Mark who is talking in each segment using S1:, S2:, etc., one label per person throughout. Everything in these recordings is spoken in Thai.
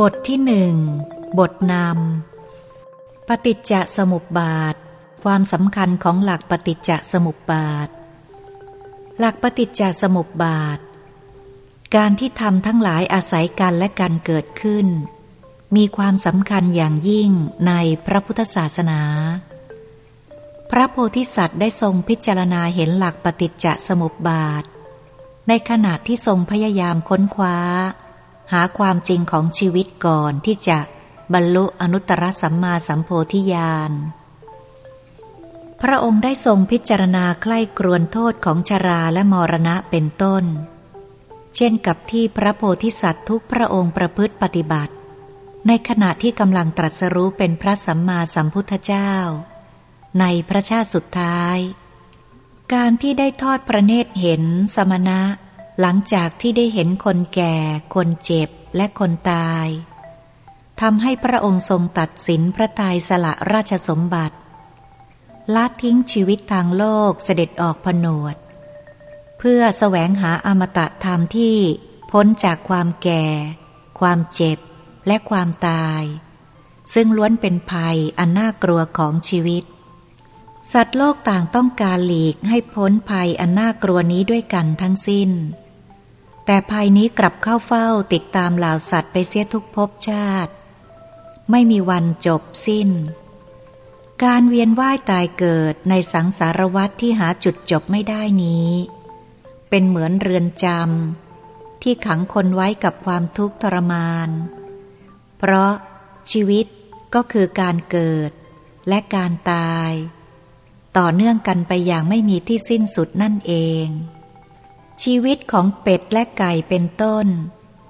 S1: บทที่หนึ่ง บทนำปฏิจจสมุปบาท ความสำคัญของหลักปฏิจจสมุปบาท หลักปฏิจจสมุปบาท การที่ทำทั้งหลายอาศัยกันและกันเกิดขึ้น มีความสำคัญอย่างยิ่งในพระพุทธศาสนา พระโพธิสัตว์ได้ทรงพิจารณาเห็นหลักปฏิจจสมุปบาท ในขณะที่ทรงพยายามค้นคว้า หาความจริงของชีวิตก่อนที่จะบรรลุอนุตตรสัมมาสัมโพธิญาณ พระองค์ได้ทรงพิจารณาใคร่ครวญโทษของชราและมรณะเป็นต้น เช่นกับที่พระโพธิสัตว์ทุกพระองค์ประพฤติปฏิบัติ ในขณะที่กำลังตรัสรู้เป็นพระสัมมาสัมพุทธเจ้า ในพระชาติสุดท้าย การที่ได้ทอดพระเนตรเห็นสมณะ หลังจากที่ได้เห็นคนแก่ คนเจ็บและคนตายทำให้พระองค์ทรงตัดสินพระทัยสละราชสมบัติละทิ้งชีวิตทางโลกเสด็จออกผนวด เพื่อแสวงหาอมตะธรรมที่พ้นจากความแก่ ความเจ็บและความตาย ซึ่งล้วนเป็นภัยอันน่ากลัวของชีวิต สัตว์โลกต่างต้องการหลีกให้พ้นภัยอันน่ากลัวนี้ด้วยกันทั้งสิ้น แต่ภัยนี้กลับเข้าเฝ้าติดตามเหล่าสัตว์ไปเสียทุกภพชาติ ไม่มีวันจบสิ้น การเวียนว่ายตายเกิดในสังสารวัฏที่หาจุดจบไม่ได้นี้ เป็นเหมือนเรือนจำที่ขังคนไว้กับความทุกข์ทรมาน เพราะชีวิตก็คือการเกิดและการตาย ต่อเนื่องกันไปอย่างไม่มีที่สิ้นสุดนั่นเอง ชีวิตของเป็ดและไก่เป็นต้น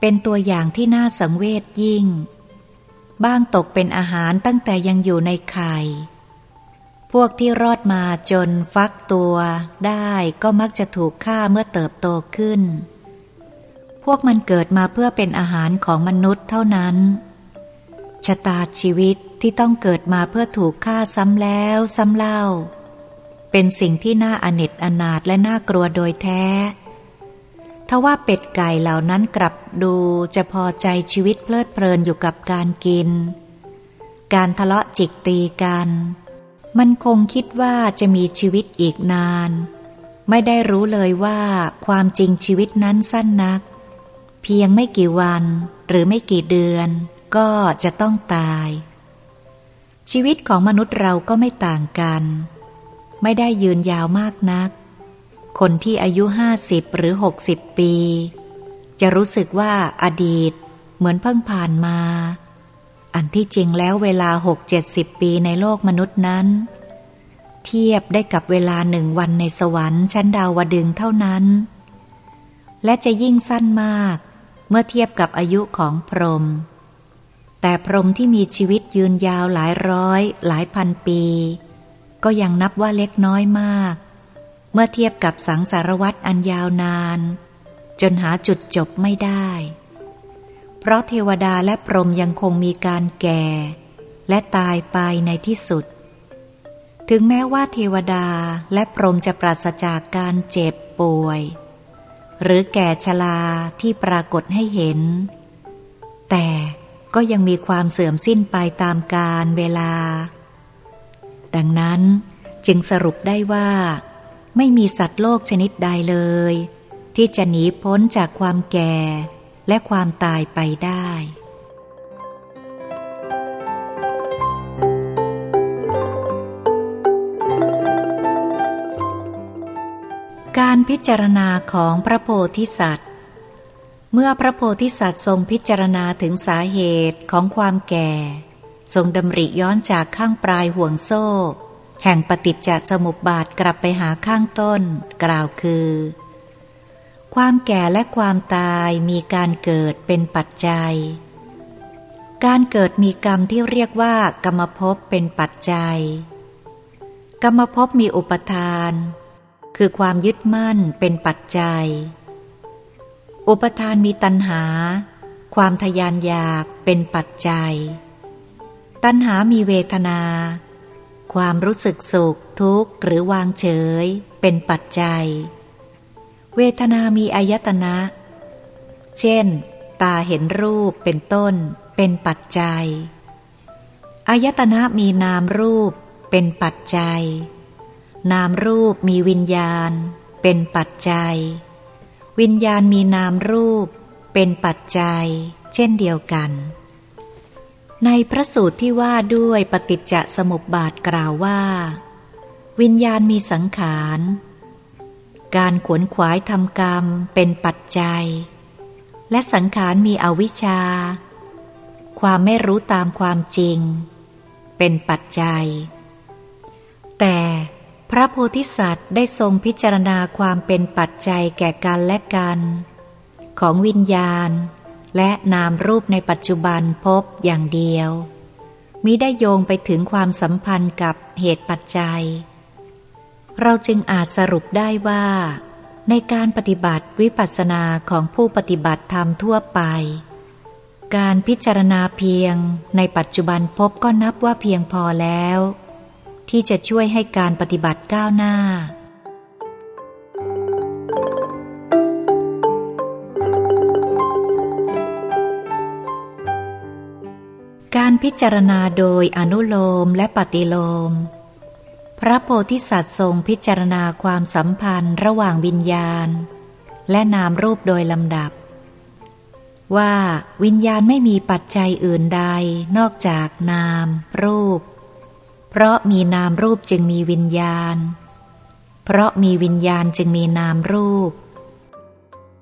S1: เป็นตัวอย่างที่น่าสังเวชยิ่ง บ้างตกเป็นอาหารตั้งแต่ยังอยู่ในไข่ พวกที่รอดมาจนฟักตัวได้ก็มักจะถูกฆ่าเมื่อเติบโตขึ้น พวกมันเกิดมาเพื่อเป็นอาหารของมนุษย์เท่านั้น ชะตาชีวิตที่ต้องเกิดมาเพื่อถูกฆ่าซ้ำแล้วซ้ำเล่า เป็นสิ่งที่น่าอเนจอนาถและน่ากลัวโดยแท้ ทว่าเป็ดไก่เหล่านั้นกลับดูจะพอใจชีวิตเพลิดเพลินอยู่กับการกิน การทะเลาะจิกตีกัน มันคงคิดว่าจะมีชีวิตอีกนาน ไม่ได้รู้เลยว่าความจริงชีวิตนั้นสั้นนัก เพียงไม่กี่วันหรือไม่กี่เดือน ก็จะต้องตาย ชีวิตของมนุษย์เราก็ไม่ต่างกัน ไม่ได้ยืนยาวมากนัก คนที่อายุห้าสิบหรือหกสิบปี จะรู้สึกว่าอดีตเหมือนเพิ่งผ่านมา อันที่จริงแล้วเวลาหกเจ็ดสิบปีในโลกมนุษย์นั้น เทียบได้กับเวลาหนึ่งวันในสวรรค์ชั้นดาวดึงเท่านั้น และจะยิ่งสั้นมากเมื่อเทียบกับอายุของพรหมแต่พรหมที่มีชีวิตยืนยาวหลายร้อย หลายพันปี ก็ยังนับว่าเล็กน้อยมาก เมื่อเทียบกับสังสารวัตรอันยาวนาน จนหาจุดจบไม่ได้ เพราะเทวดาและพรหมยังคงมีการแก่ และตายไปในที่สุด ถึงแม้ว่าเทวดาและพรหมจะปราศจากการเจ็บป่วย หรือแก่ชราที่ปรากฏให้เห็น แต่ก็ยังมีความเสื่อมสิ้นไปตามกาลเวลา ดังนั้นจึงสรุปได้ว่า ไม่มีสัตว์โลกชนิดใดเลย ที่จะหนีพ้นจากความแก่และความตายไปได้การพิจารณาของพระโพธิสัตว์ เมื่อพระโพธิสัตว์ทรงพิจารณาถึงสาเหตุของความแก่ ทรงดำริย้อนจากข้างปลายห่วงโซ่ แห่งปฏิจจสมุปบาทกลับไปหาข้างต้น กล่าวคือ ความแก่และความตายมีการเกิดเป็นปัจจัย การเกิดมีกรรมที่เรียกว่ากรรมภพเป็นปัจจัย กรรมภพมีอุปทาน คือความยึดมั่นเป็นปัจจัย อุปทานมีตัณหา ความทยานอยากเป็นปัจจัย ตัณหามีเวทนา ความรู้สึกสุข ทุกข์ หรือวางเฉย เป็นปัจจัย เวทนามีอายตนะ เช่น ตาเห็นรูปเป็นต้น เป็นปัจจัย อายตนะมีนามรูป เป็นปัจจัย นามรูปมีวิญญาณ เป็นปัจจัย วิญญาณมีนามรูป เป็นปัจจัย เช่นเดียวกัน ในพระสูตรที่ว่าด้วยปฏิจจสมุปบาทกล่าวว่า วิญญาณมีสังขาร การขวนขวายทำกรรมเป็นปัจจัย และสังขารมีอวิชชา ความไม่รู้ตามความจริง เป็นปัจจัย แต่พระโพธิสัตว์ได้ทรงพิจารณาความเป็นปัจจัยแก่กันและกัน ของวิญญาณ และนามรูปในปัจจุบันพบอย่างเดียว มิได้โยงไปถึงความสัมพันธ์กับเหตุปัจจัย เราจึงอาจสรุปได้ว่า ในการปฏิบัติวิปัสสนาของผู้ปฏิบัติธรรมทั่วไป การพิจารณาเพียงในปัจจุบันพบก็นับว่าเพียงพอแล้ว ที่จะช่วยให้การปฏิบัติก้าวหน้า การพิจารณาโดยอนุโลมและปฏิโลม พระโพธิสัตว์ทรงพิจารณาความสัมพันธ์ระหว่างวิญญาณ และนามรูปโดยลำดับ ว่าวิญญาณไม่มีปัจจัยอื่นใดนอกจากนาม รูป เพราะมีนามรูปจึงมีวิญญาณ เพราะมีวิญญาณจึงมีนามรูป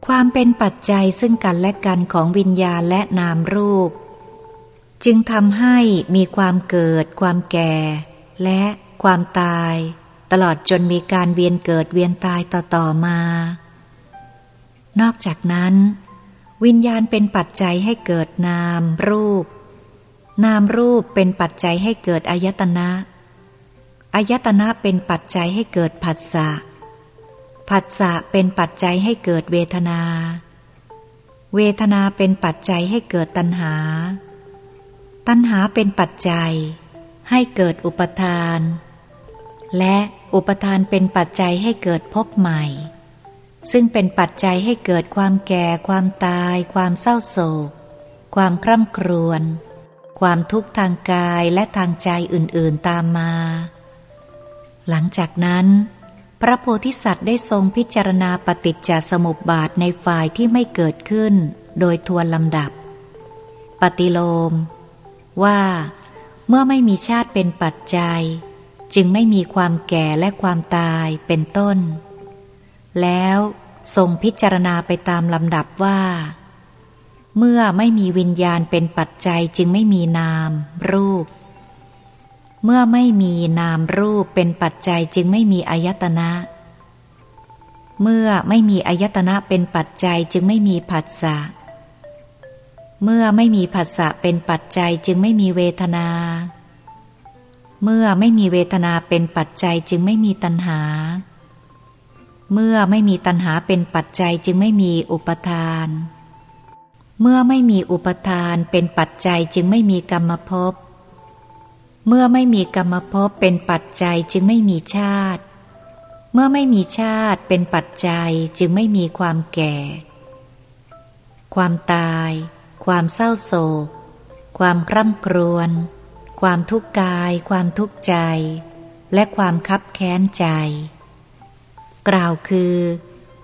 S1: ความเป็นปัจจัยซึ่งกันและกันของวิญญาณและนามรูป จึงทำให้มีความเกิด ความแก่ และความตาย ตลอดจนมีการเวียนเกิดเวียนตายต่อๆมา นอกจากนั้น วิญญาณเป็นปัจจัยให้เกิดนามรูป นามรูปเป็นปัจจัยให้เกิดอายตนะอายตนะเป็นปัจจัยให้เกิดผัสสะ ผัสสะเป็นปัจจัยให้เกิดเวทนา เวทนาเป็นปัจจัยให้เกิดตัณหา ตัณหาเป็นปัจจัย ให้เกิดอุปทาน และอุปทานเป็นปัจจัยให้เกิดพบใหม่ ซึ่งเป็นปัจจัยให้เกิดความแก่ ความตาย ความเศร้าโศก ความคร่ำครวญ ความทุกข์ทางกายและทางใจอื่นๆตามมา หลังจากนั้น พระโพธิสัตว์ได้ทรงพิจารณาปฏิจจสมุปบาทในฝ่ายที่ไม่เกิดขึ้น โดยทวนลำดับ ปฏิโลม ว่า เมื่อไม่มีชาติเป็นปัจจัย จึงไม่มีความแก่และความตายเป็นต้น แล้วทรงพิจารณาไปตามลำดับว่า เมื่อไม่มีวิญญาณเป็นปัจจัยจึงไม่มีนาม รูป เมื่อไม่มีนามรูปเป็นปัจจัยจึงไม่มีอายตนะ เมื่อไม่มีอายตนะเป็นปัจจัยจึงไม่มีผัสสะ เมื่อไม่มีผัสสะเป็นปัจจัยจึงไม่มีเวทนา เมื่อไม่มีเวทนาเป็นปัจจัยจึงไม่มีตัณหา เมื่อไม่มีตัณหาเป็นปัจจัยจึงไม่มีอุปทาน เมื่อไม่มีอุปทานเป็นปัจจัยจึงไม่มีกรรมภพ เมื่อไม่มีกรรมภพเป็นปัจจัยจึงไม่มีชาติ เมื่อไม่มีชาติเป็นปัจจัยจึงไม่มีความแก่ ความตาย ความเศร้าโศก ความคร่ำครวญ ความทุกข์กาย ความทุกข์ใจ และความคับแค้นใจ กล่าวคือ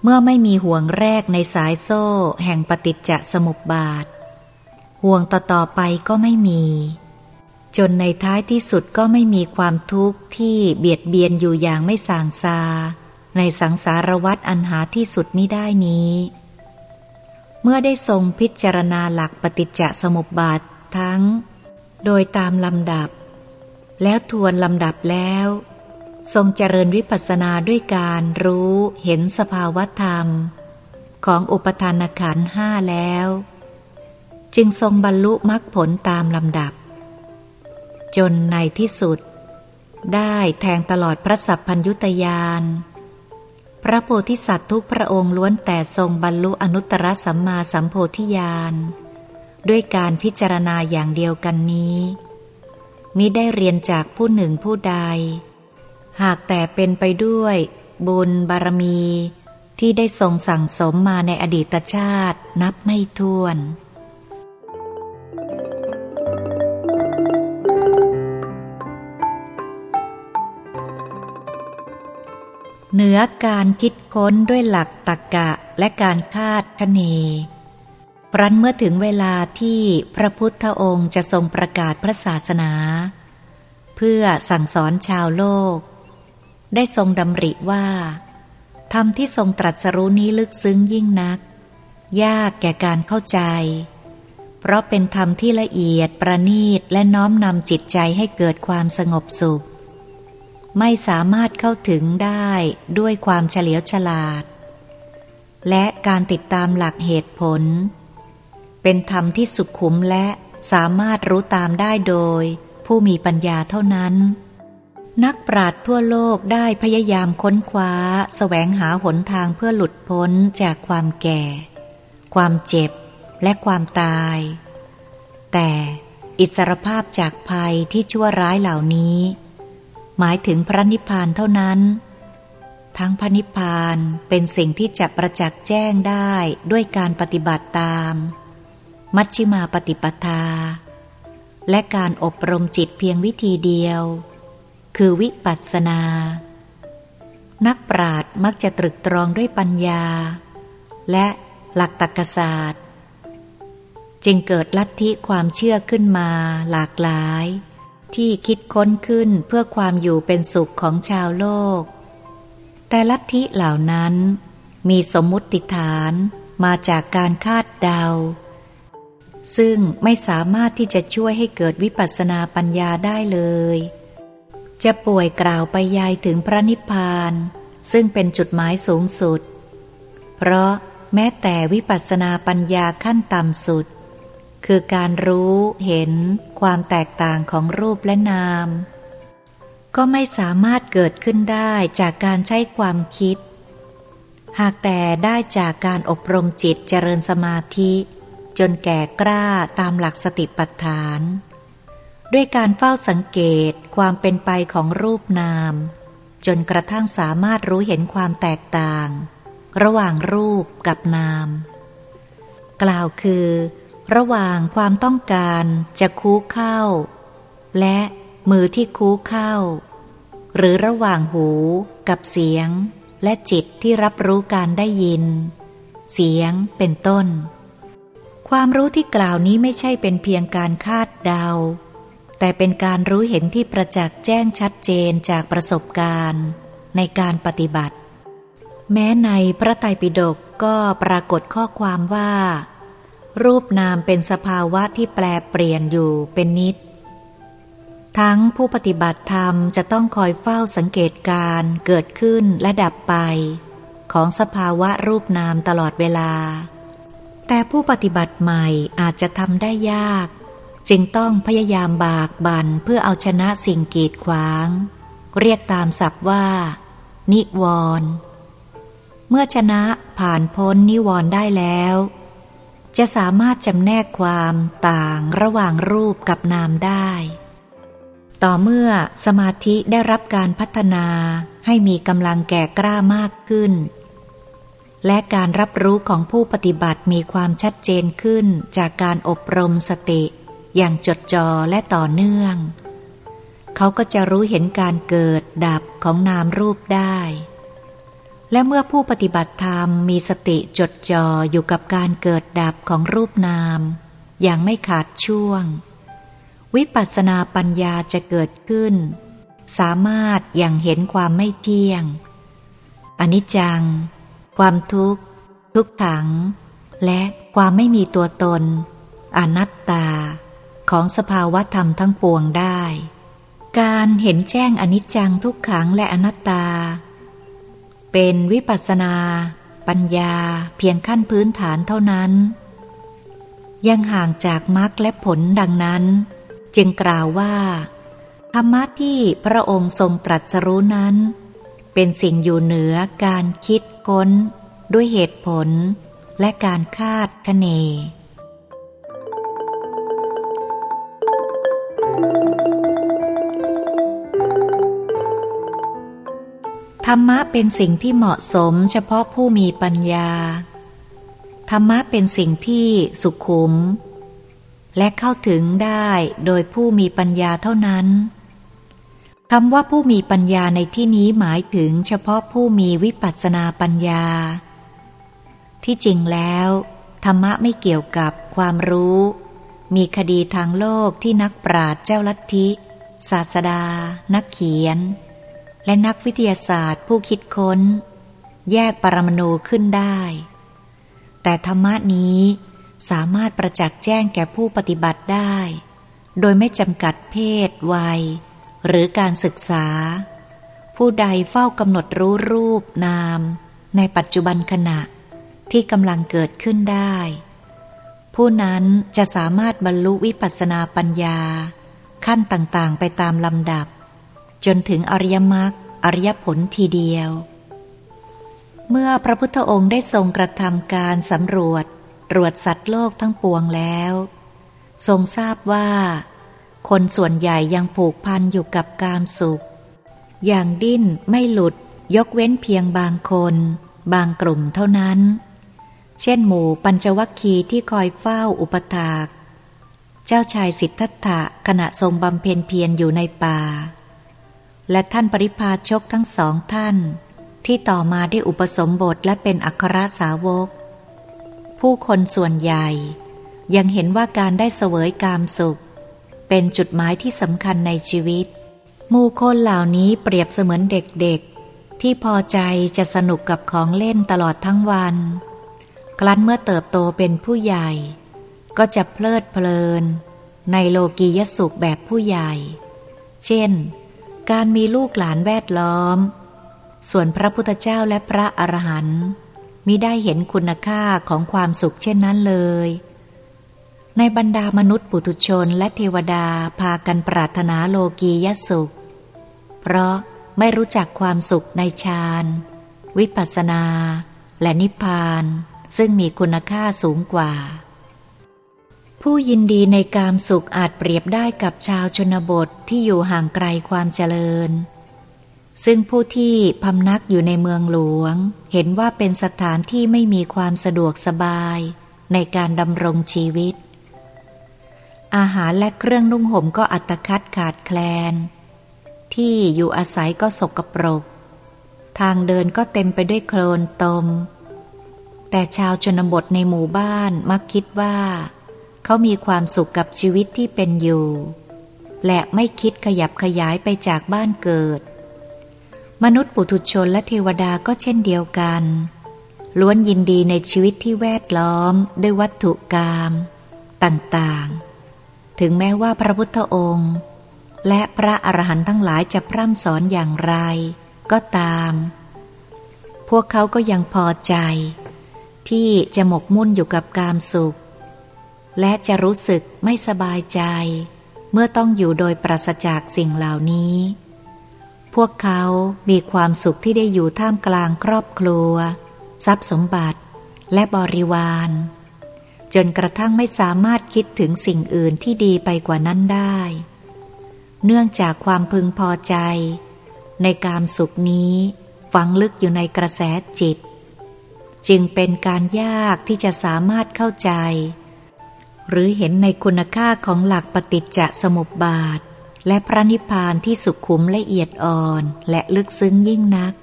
S1: เมื่อไม่มีห่วงแรกในสายโซ่แห่งปฏิจจสมุปบาท ห่วงต่อๆไปก็ไม่มี จนในท้ายที่สุดก็ไม่มีความทุกข์ที่เบียดเบียนอยู่อย่างไม่สางซา ในสังสารวัฏอันหาที่สุดมิได้นี้ เมื่อได้ทรงพิจารณาหลักปฏิจจสมุปบาททั้ง โดยตามลำดับ แล้วทวนลำดับแล้ว ทรงเจริญวิปัสสนาด้วยการรู้เห็นสภาวธรรม ของอุปทานขันห้าแล้ว จึงทรงบรรลุมรรคผลตามลำดับ จนในที่สุด ได้แทงตลอดพระสัพพัญยุตยาน พระโพธิสัตว์ทุกพระองค์ล้วนแต่ทรงบรรลุอนุตตรสัมมาสัมโพธิญาณด้วยการพิจารณาอย่างเดียวกันนี้มิได้เรียนจากผู้หนึ่งผู้ใด หากแต่เป็นไปด้วย บุญบารมี ที่ได้ทรงสั่งสมมาในอดีตชาตินับไม่ถ้วน เหนือการคิดค้นด้วยหลักตรรกะและการคาดคะเนครั้นเมื่อถึงเวลาที่พระพุทธองค์จะทรงประกาศพระศาสนา เพื่อสั่งสอนชาวโลก ได้ทรงดำริว่าธรรมที่ทรงตรัสรู้นี้ลึกซึ้งยิ่งนัก ยากแก่การเข้าใจ เพราะเป็นธรรมที่ละเอียดประณีตและน้อมนำจิตใจให้เกิดความสงบสุข ไม่สามารถเข้าถึงได้ด้วยความเฉลียวฉลาด และการติดตามหลักเหตุผล เป็นธรรมที่สุขุมและสามารถรู้ตามได้โดย ผู้มีปัญญาเท่านั้น นักปราชญ์ทั่วโลกได้พยายามค้นคว้าสแสวงหาหนทางเพื่อหลุดพ้นจากความแก่ ความเจ็บและความตาย แต่อิสรภาพจากภัยที่ชั่วร้ายเหล่านี้ หมายถึงพระนิพพานเท่านั้น ทั้งพระนิพพานเป็นสิ่งที่จะประจักษ์แจ้งได้ด้วยการปฏิบัติตาม มัชฌิมาปฏิปทา และการอบรมจิตเพียงวิธีเดียว คือวิปัสสนา นักปราดมักจะตรึกตรองด้วยปัญญา และหลักตรรกศาสตร์ จึงเกิดลัทธิความเชื่อขึ้นมาหลากหลาย ที่คิดค้นขึ้นเพื่อความอยู่เป็นสุขของชาวโลก แต่ลัทธิเหล่านั้นมีสมมุติฐานมาจากการคาดเดา ซึ่งไม่สามารถที่จะช่วยให้เกิดวิปัสสนาปัญญาได้เลย จะป่วยกล่าวไปยายถึงพระนิพพาน ซึ่งเป็นจุดหมายสูงสุด เพราะแม้แต่วิปัสสนาปัญญาขั้นต่ำสุด คือการรู้เห็นความแตกต่างของรูปและนาม ก็ไม่สามารถเกิดขึ้นได้จากการใช้ความคิด หากแต่ได้จากการอบรมจิตเจริญสมาธิ จนแก่กล้าตามหลักสติปัฏฐาน ด้วยการเฝ้าสังเกตความเป็นไปของรูปนาม จนกระทั่งสามารถรู้เห็นความแตกต่าง ระหว่างรูปกับนาม กล่าวคือ ระหว่างความต้องการจะคูเข้า และมือที่คูเข้า หรือระหว่างหูกับเสียง และจิตที่รับรู้การได้ยิน เสียงเป็นต้น ความรู้ที่กล่าวนี้ไม่ใช่เป็นเพียงการคาดเดา แต่เป็นการรู้เห็นที่ประจักษ์แจ้งชัดเจนจากประสบการณ์ ในการปฏิบัติ แม้ในพระไตรปิฎกก็ปรากฏข้อความว่า รูปนามเป็นสภาวะที่แปลเปลี่ยนอยู่เป็นนิด ทั้งผู้ปฏิบัติธรรมจะต้องคอยเฝ้าสังเกตการเกิดขึ้นและดับไป ของสภาวะรูปนามตลอดเวลา แต่ผู้ปฏิบัติใหม่อาจจะทำได้ยาก จึงต้องพยายามบากบันเพื่อเอาชนะสิ่งกีดขวาง เรียกตามศัพท์ว่า นิวรณ์เมื่อชนะผ่านพ้นนิวรณ์ได้แล้ว จะสามารถจำแนกความต่างระหว่างรูปกับนามได้ ต่อเมื่อสมาธิได้รับการพัฒนาให้มีกำลังแก่กล้ามากขึ้น และการรับรู้ของผู้ปฏิบัติมีความชัดเจนขึ้นจากการอบรมสติ อย่างจดจ่อและต่อเนื่อง เขาก็จะรู้เห็นการเกิดดับของนามรูปได้ และเมื่อผู้ปฏิบัติธรรมมีสติจดจ่ออยู่กับการเกิดดับของรูปนาม อย่างไม่ขาดช่วง วิปัสสนาปัญญาจะเกิดขึ้น สามารถอย่างเห็นความไม่เที่ยง อนิจจัง ความทุกข์ ทุกขัง และความไม่มีตัวตน อนัตตา ของสภาวะธรรมทั้งปวงได้ การเห็นแจ้งอนิจจังทุกขังและอนัตตา เป็นวิปัสนา ปัญญาเพียงขั้นพื้นฐานเท่านั้น ยังห่างจากมรรคและผลดังนั้น จึงกล่าวว่า ธรรมะที่พระองค์ทรงตรัสรู้นั้น เป็นสิ่งอยู่เหนือการคิดค้น ด้วยเหตุผลและการคาดคะเน ธรรมะเป็นสิ่งที่เหมาะสมเฉพาะผู้มีปัญญา ธรรมะเป็นสิ่งที่สุขุม และเข้าถึงได้โดยผู้มีปัญญาเท่านั้นคำว่าผู้มีปัญญาในที่นี้หมายถึงเฉพาะผู้มีวิปัสสนาปัญญา ที่จริงแล้ว ธรรมะไม่เกี่ยวกับความรู้ มีคดีทางโลกที่นักปราชญ์เจ้าลัทธิ ศาสดา นักเขียน และนักวิทยาศาสตร์ผู้คิดค้น แยกปรมาณูขึ้นได้ แต่ธรรมะนี้สามารถประจักษ์แจ้งแก่ผู้ปฏิบัติได้ โดยไม่จำกัดเพศ วัย หรือการศึกษา ผู้ใดเฝ้ากำหนดรู้รูปนาม ในปัจจุบันขณะที่กำลังเกิดขึ้นได้ ผู้นั้นจะสามารถบรรลุวิปัสสนาปัญญา ขั้นต่างๆไปตามลำดับ จนถึงอริยมรรคอริยผลทีเดียว เมื่อพระพุทธองค์ได้ทรงกระทำการสำรวจตรวจสัตว์โลกทั้งปวงแล้ว ทรงทราบว่า คนส่วนใหญ่ยังผูกพันอยู่กับกามสุข อย่างดิ้นไม่หลุดยกเว้นเพียงบางคน บางกลุ่มเท่านั้น เช่นหมู่ปัญจวัคคีย์ที่คอยเฝ้าอุปถาก เจ้าชายสิทธัตถะขณะทรงบำเพ็ญเพียรอยู่ในป่า และท่านปริพาชกทั้งสองท่าน ที่ต่อมาได้อุปสมบทและเป็นอัครสาวก ผู้คนส่วนใหญ่ ยังเห็นว่าการได้เสวยกามสุข เป็นจุดหมายที่สำคัญในชีวิตมูคนเหล่านี้เปรียบเสมือนเด็กๆ ที่พอใจจะสนุกกับของเล่นตลอดทั้งวัน ครั้นเมื่อเติบโตเป็นผู้ใหญ่ ก็จะเพลิดเพลิน ในโลกียสุขแบบผู้ใหญ่ เช่น การมีลูกหลานแวดล้อม ส่วนพระพุทธเจ้าและพระอรหันต์มิได้เห็นคุณค่าของความสุขเช่นนั้นเลย ในบรรดามนุษย์ปุถุชนและเทวดาพากันปรารถนาโลกียสุข เพราะไม่รู้จักความสุขในฌาน วิปัสสนา และนิพพาน ซึ่งมีคุณค่าสูงกว่า ผู้ยินดีในกามสุขอาจเปรียบได้กับชาวชนบทที่อยู่ห่างไกลความเจริญ ซึ่งผู้ที่พำนักอยู่ในเมืองหลวง เห็นว่าเป็นสถานที่ไม่มีความสะดวกสบายในการดำรงชีวิต อาหารและเครื่องนุ่งห่มก็อัตคัดขาดแคลน ที่อยู่อาศัยก็สกปรก ทางเดินก็เต็มไปด้วยโคลนตม แต่ชาวชนบทในหมู่บ้านมักคิดว่า เขามีความสุขกับชีวิตที่เป็นอยู่ และไม่คิดขยับขยายไปจากบ้านเกิด มนุษย์ปุถุชนและเทวดาก็เช่นเดียวกัน ล้วนยินดีในชีวิตที่แวดล้อมด้วยวัตถุกรรมต่างๆ ถึงแม้ว่าพระพุทธองค์ และพระอรหันต์ทั้งหลายจะพร่ำสอนอย่างไร ก็ตาม พวกเขาก็ยังพอใจ ที่จะหมกมุ่นอยู่กับกามสุข และจะรู้สึกไม่สบายใจ เมื่อต้องอยู่โดยปราศจากสิ่งเหล่านี้ พวกเขามีความสุขที่ได้อยู่ท่ามกลางครอบครัว ทรัพย์สมบัติ และบริวาร จนกระทั่งไม่สามารถคิดถึงสิ่งอื่นที่ดีไปกว่านั้นได้ เนื่องจากความพึงพอใจ ในการสุขนี้ฝังลึกอยู่ในกระแสจิต จึงเป็นการยากที่จะสามารถเข้าใจ หรือเห็นในคุณค่าของหลักปฏิจจสมุปบาท และพระนิพพานที่สุขุมละเอียดอ่อนและลึกซึ้งยิ่งนัก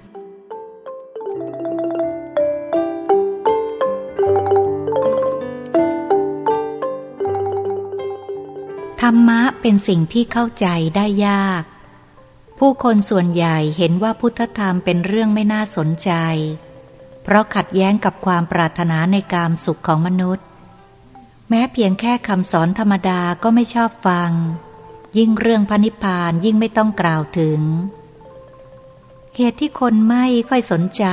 S1: ธรรมะเป็นสิ่งที่เข้าใจได้ยาก ผู้คนส่วนใหญ่เห็นว่าพุทธธรรมเป็นเรื่องไม่น่าสนใจ เพราะขัดแย้งกับความปรารถนาในกามสุขของมนุษย์ แม้เพียงแค่คำสอนธรรมดาก็ไม่ชอบฟัง ยิ่งเรื่องพระนิพพานยิ่งไม่ต้องกล่าวถึง เหตุที่คนไม่ค่อยสนใจ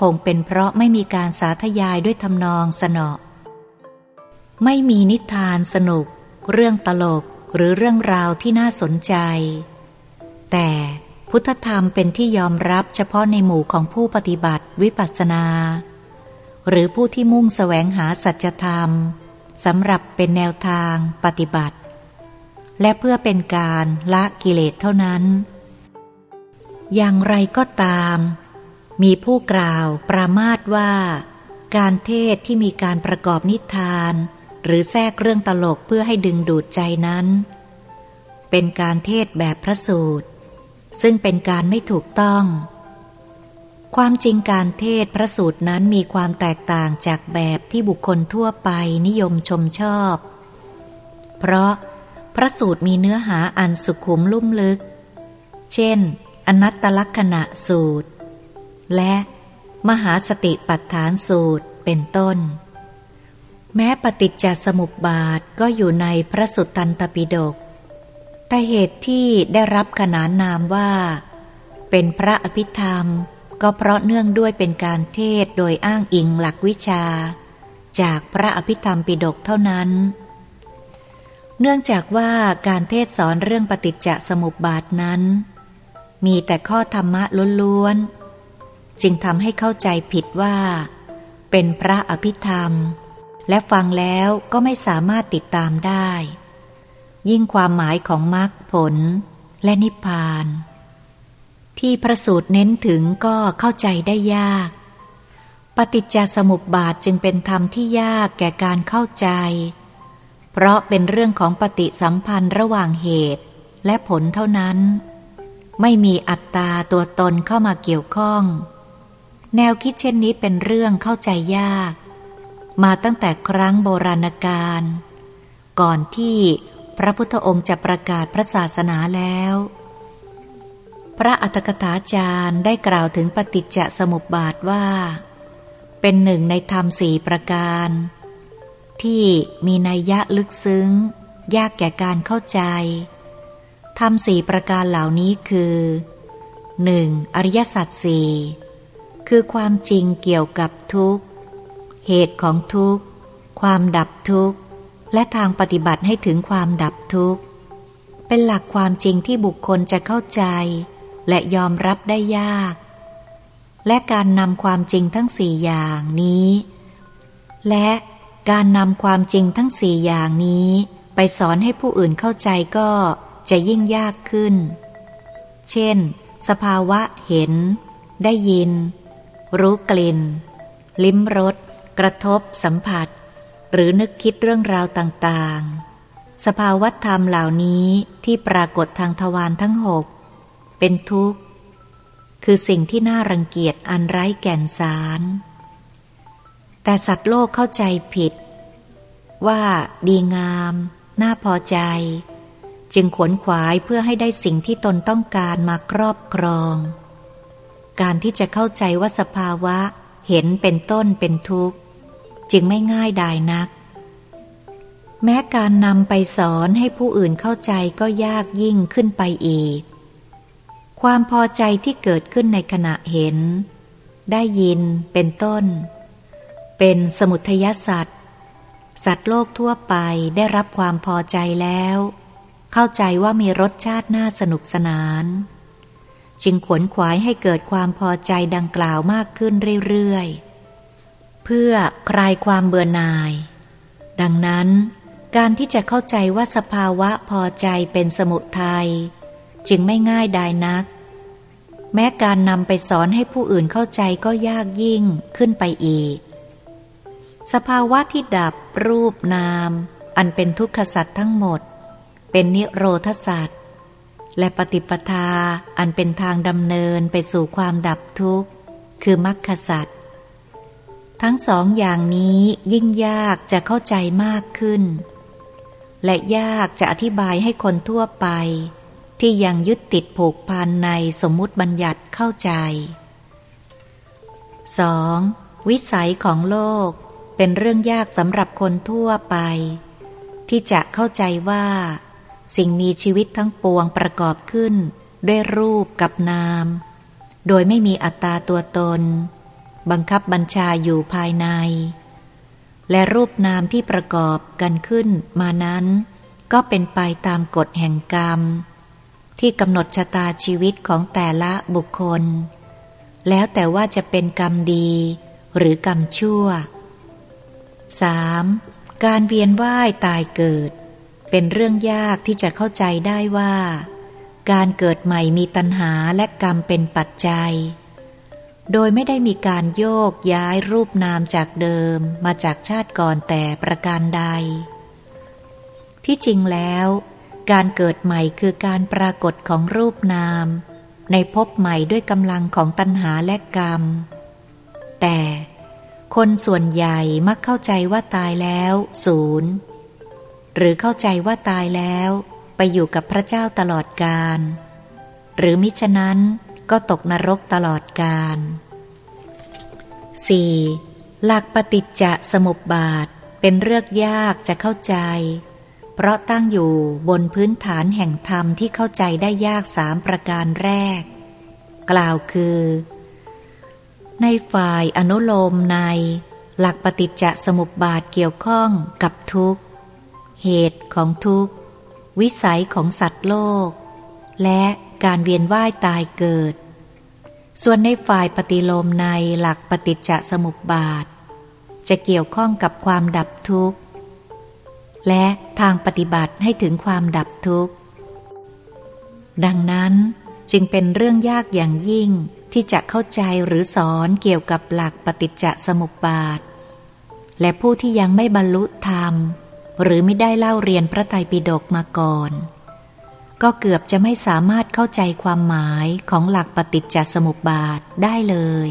S1: คงเป็นเพราะไม่มีการสาธยายด้วยทำนองสนอไม่มีนิทานสนุก เรื่องตลกหรือเรื่องราวที่น่าสนใจ แต่พุทธธรรมเป็นที่ยอมรับเฉพาะในหมู่ของผู้ปฏิบัติวิปัสสนา หรือผู้ที่มุ่งแสวงหาสัจธรรม สำหรับเป็นแนวทางปฏิบัติ และเพื่อเป็นการละกิเลสเท่านั้น อย่างไรก็ตาม มีผู้กล่าวประมาทว่า การเทศที่มีการประกอบนิทาน หรือแทรกเรื่องตลกเพื่อให้ดึงดูดใจนั้น เป็นการเทศแบบพระสูตร ซึ่งเป็นการไม่ถูกต้อง ความจริงการเทศพระสูตรนั้นมีความแตกต่างจากแบบที่บุคคลทั่วไปนิยมชมชอบ เพราะพระสูตรมีเนื้อหาอันสุขุมลุ่มลึก เช่น อนัตตลักษณะสูตร และมหาสติปัฏฐานสูตรเป็นต้น แม้ปฏิจจสมุปบาทก็อยู่ในพระสุตตันตปิฎกแต่เหตุที่ได้รับขนานนามว่า เป็นพระอภิธรรม ก็เพราะเนื่องด้วยเป็นการเทศโดยอ้างอิงหลักวิชา จากพระอภิธรรมปิฎกเท่านั้น เนื่องจากว่าการเทศสอนเรื่องปฏิจจสมุปบาทนั้น มีแต่ข้อธรรมะล้วนๆ จึงทำให้เข้าใจผิดว่า เป็นพระอภิธรรม และฟังแล้วก็ไม่สามารถติดตามได้ ยิ่งความหมายของมรรคผลและนิพพาน ที่พระสูตรเน้นถึงก็เข้าใจได้ยาก ปฏิจจสมุปบาทจึงเป็นธรรมที่ยากแก่การเข้าใจ เพราะเป็นเรื่องของปฏิสัมพันธ์ระหว่างเหตุและผลเท่านั้น ไม่มีอัตตาตัวตนเข้ามาเกี่ยวข้อง แนวคิดเช่นนี้เป็นเรื่องเข้าใจยาก มาตั้งแต่ครั้งโบราณกาลก่อนที่พระพุทธองค์จะประกาศพระศาสนาแล้ว พระอัตถกถาจารย์ได้กล่าวถึงปฏิจจสมุปบาทว่า เป็นหนึ่งในธรรมสี่ประการ ที่มีนัยยะลึกซึ้ง ยากแก่การเข้าใจ ธรรมสี่ประการเหล่านี้คือ 1. อริยสัจสี่คือความจริงเกี่ยวกับทุกข์ เหตุของทุกข์ ความดับทุกข์ และทางปฏิบัติให้ถึงความดับทุกข์ เป็นหลักความจริงที่บุคคลจะเข้าใจ และยอมรับได้ยาก และการนำความจริงทั้งสี่อย่างนี้ และการนำความจริงทั้งสี่อย่างนี้ ไปสอนให้ผู้อื่นเข้าใจก็จะยิ่งยากขึ้น เช่น สภาวะเห็น ได้ยิน รู้กลิ่น ลิ้มรส กระทบ สัมผัส หรือนึกคิดเรื่องราวต่างๆ สภาวะธรรมเหล่านี้ที่ปรากฏทางทวารทั้งหก เป็นทุกข์ คือสิ่งที่น่ารังเกียจอันไร้แก่นสาร แต่สัตว์โลกเข้าใจผิด ว่าดีงาม น่าพอใจ จึงขวนขวายเพื่อให้ได้สิ่งที่ตนต้องการมาครอบครอง การที่จะเข้าใจว่าสภาวะเห็นเป็นต้นเป็นทุกข์ จึงไม่ง่ายดายนัก แม้การนำไปสอนให้ผู้อื่นเข้าใจก็ยากยิ่งขึ้นไปอีก ความพอใจที่เกิดขึ้นในขณะเห็น ได้ยินเป็นต้น เป็นสมุทยสัตว์สัตว์โลกทั่วไปได้รับความพอใจแล้ว เข้าใจว่ามีรสชาติน่าสนุกสนาน จึงขวนขวายให้เกิดความพอใจดังกล่าวมากขึ้นเรื่อยๆ เพื่อคลายความเบื่อหน่าย ดังนั้น การที่จะเข้าใจว่าสภาวะพอใจเป็นสมุทยัยจึงไม่ง่ายดายนัก แม้การนำไปสอนให้ผู้อื่นเข้าใจก็ยากยิ่งขึ้นไปอีก สภาวะที่ดับรูปนาม อันเป็นทุกขสัตว์ทั้งหมด เป็นนิโรธสัตว์และปฏิปทาอันเป็นทางดำเนินไปสู่ความดับทุกข์ คือมรรคสัตว์ทั้งสองอย่างนี้ยิ่งยากจะเข้าใจมากขึ้น และยากจะอธิบายให้คนทั่วไป ที่ยังยึดติดผูกพันในสมมุติบัญญัติเข้าใจ 2. วิสัยของโลกเป็นเรื่องยากสำหรับคนทั่วไป ที่จะเข้าใจว่า สิ่งมีชีวิตทั้งปวงประกอบขึ้น ด้วยรูปกับนาม โดยไม่มีอัตตาตัวตน บังคับบัญชาอยู่ภายใน และรูปนามที่ประกอบกันขึ้นมานั้น ก็เป็นไปตามกฎแห่งกรรม ที่กำหนดชะตาชีวิตของแต่ละบุคคล แล้วแต่ว่าจะเป็นกรรมดีหรือกรรมชั่ว 3. การเวียนว่ายตายเกิด เป็นเรื่องยากที่จะเข้าใจได้ว่า การเกิดใหม่มีตัณหาและกรรมเป็นปัจจัย โดยไม่ได้มีการโยกย้ายรูปนามจากเดิมมาจากชาติก่อนแต่ประการใด ที่จริงแล้ว การเกิดใหม่คือการปรากฏของรูปนาม ในภพใหม่ด้วยกำลังของตัณหาและกรรม แต่คนส่วนใหญ่มักเข้าใจว่าตายแล้วศูนย์หรือเข้าใจว่าตายแล้วไปอยู่กับพระเจ้าตลอดกาลหรือมิฉะนั้นก็ตกนรกตลอดกาล 4. หลักปฏิจจสมุปบาทเป็นเรื่องยากจะเข้าใจ เพราะตั้งอยู่บนพื้นฐานแห่งธรรมที่เข้าใจได้ยากสามประการแรก กล่าวคือ ในฝ่ายอนุโลมใน หลักปฏิจจสมุปบาทเกี่ยวข้องกับทุกข์ เหตุของทุกข์ วิสัยของสัตว์โลก และการเวียนว่ายตายเกิด ส่วนในฝ่ายปฏิโลมในหลักปฏิจจสมุปบาท จะเกี่ยวข้องกับความดับทุกข์ และทางปฏิบัติให้ถึงความดับทุกข์ ดังนั้นจึงเป็นเรื่องยากอย่างยิ่งที่จะเข้าใจหรือสอนเกี่ยวกับหลักปฏิจจสมุปบาท และผู้ที่ยังไม่บรรลุธรรม หรือไม่ได้เล่าเรียนพระไตรปิฎกมาก่อน ก็เกือบจะไม่สามารถเข้าใจความหมายของหลักปฏิจจสมุปบาทได้เลย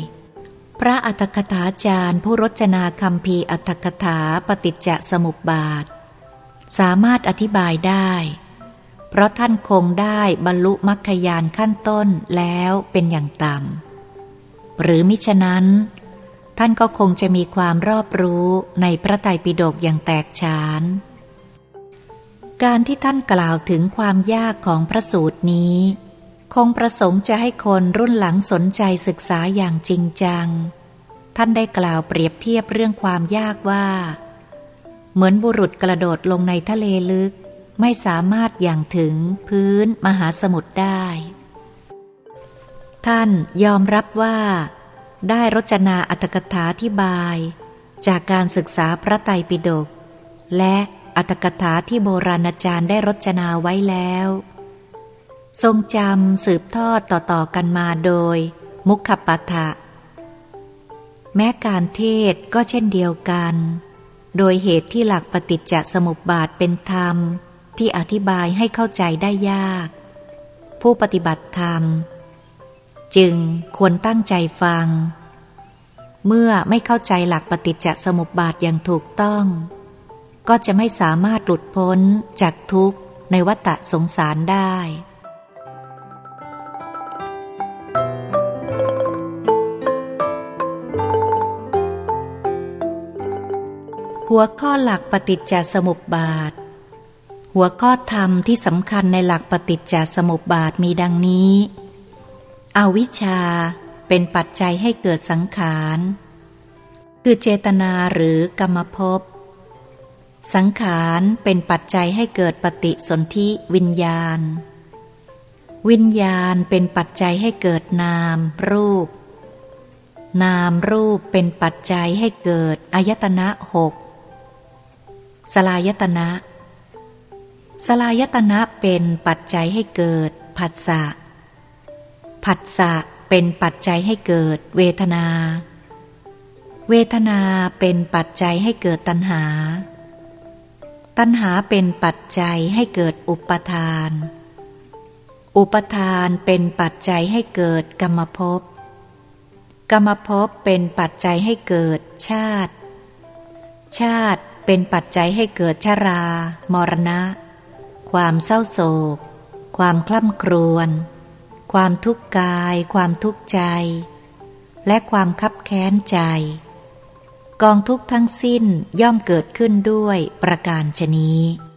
S1: พระอัตถกถาจารย์ผู้รจนาคำพีอัตถกถาปฏิจจสมุปบาท สามารถอธิบายได้ เพราะท่านคงได้บรรลุมรรคยานขั้นต้นแล้วเป็นอย่างต่ำหรือมิฉะนั้น ท่านก็คงจะมีความรอบรู้ในพระไตรปิฎกอย่างแตกฉาน การที่ท่านกล่าวถึงความยากของพระสูตรนี้ คงประสงค์จะให้คนรุ่นหลังสนใจศึกษาอย่างจริงจัง ท่านได้กล่าวเปรียบเทียบเรื่องความยากว่า เหมือนบุรุษกระโดดลงในทะเลลึก ไม่สามารถอย่างถึงพื้นมหาสมุทรได้ ท่านยอมรับว่า ได้รจนาอัตถกถาที่บาย จากการศึกษาพระไตรปิฎกและอัตถกถาที่โบราณอาจารย์ได้รจนาไว้แล้ว ทรงจำสืบทอดต่อๆกันมาโดย มุขปัฏฐะแม้การเทศก็เช่นเดียวกัน โดยเหตุที่หลักปฏิจจสมุปบาทเป็นธรรม ที่อธิบายให้เข้าใจได้ยาก ผู้ปฏิบัติธรรม จึงควรตั้งใจฟัง เมื่อไม่เข้าใจหลักปฏิจจสมุปบาทอย่างถูกต้อง ก็จะไม่สามารถหลุดพ้นจากทุกข์ในวัฏสงสารได้ หัวข้อหลักปฏิจจสมุปบาท หัวข้อธรรมที่สำคัญในหลักปฏิจจสมุปบาทมีดังนี้อวิชชาเป็นปัจจัยให้เกิดสังขาร คือเจตนาหรือกรรมภพ สังขารเป็นปัจจัยให้เกิดปฏิสนธิวิญญาณ วิญญาณเป็นปัจจัยให้เกิดนาม รูป นามรูปเป็นปัจจัยให้เกิดอายตนะหก สลายตนะสลายตนะเป็นปัจจัยให้เกิด ผัสสะ ผัสสะเป็นปัจจัยให้เกิด เวทนา เวทนาเป็นปัจจัยให้เกิดตัณหา ตัณหาเป็นปัจจัยให้เกิดอุปทาน อุปทานเป็นปัจจัยให้เกิดกรรมภพ กรรมภพเป็นปัจจัยให้เกิดชาติ ชาติ เป็นปัจจัยให้เกิดชรา มรณะ ความเศร้าโศก ความคล่ำครวญ ความทุกข์กาย ความทุกข์ใจ และความคับแค้นใจ กองทุกทั้งสิ้นย่อมเกิดขึ้นด้วยประการชนี้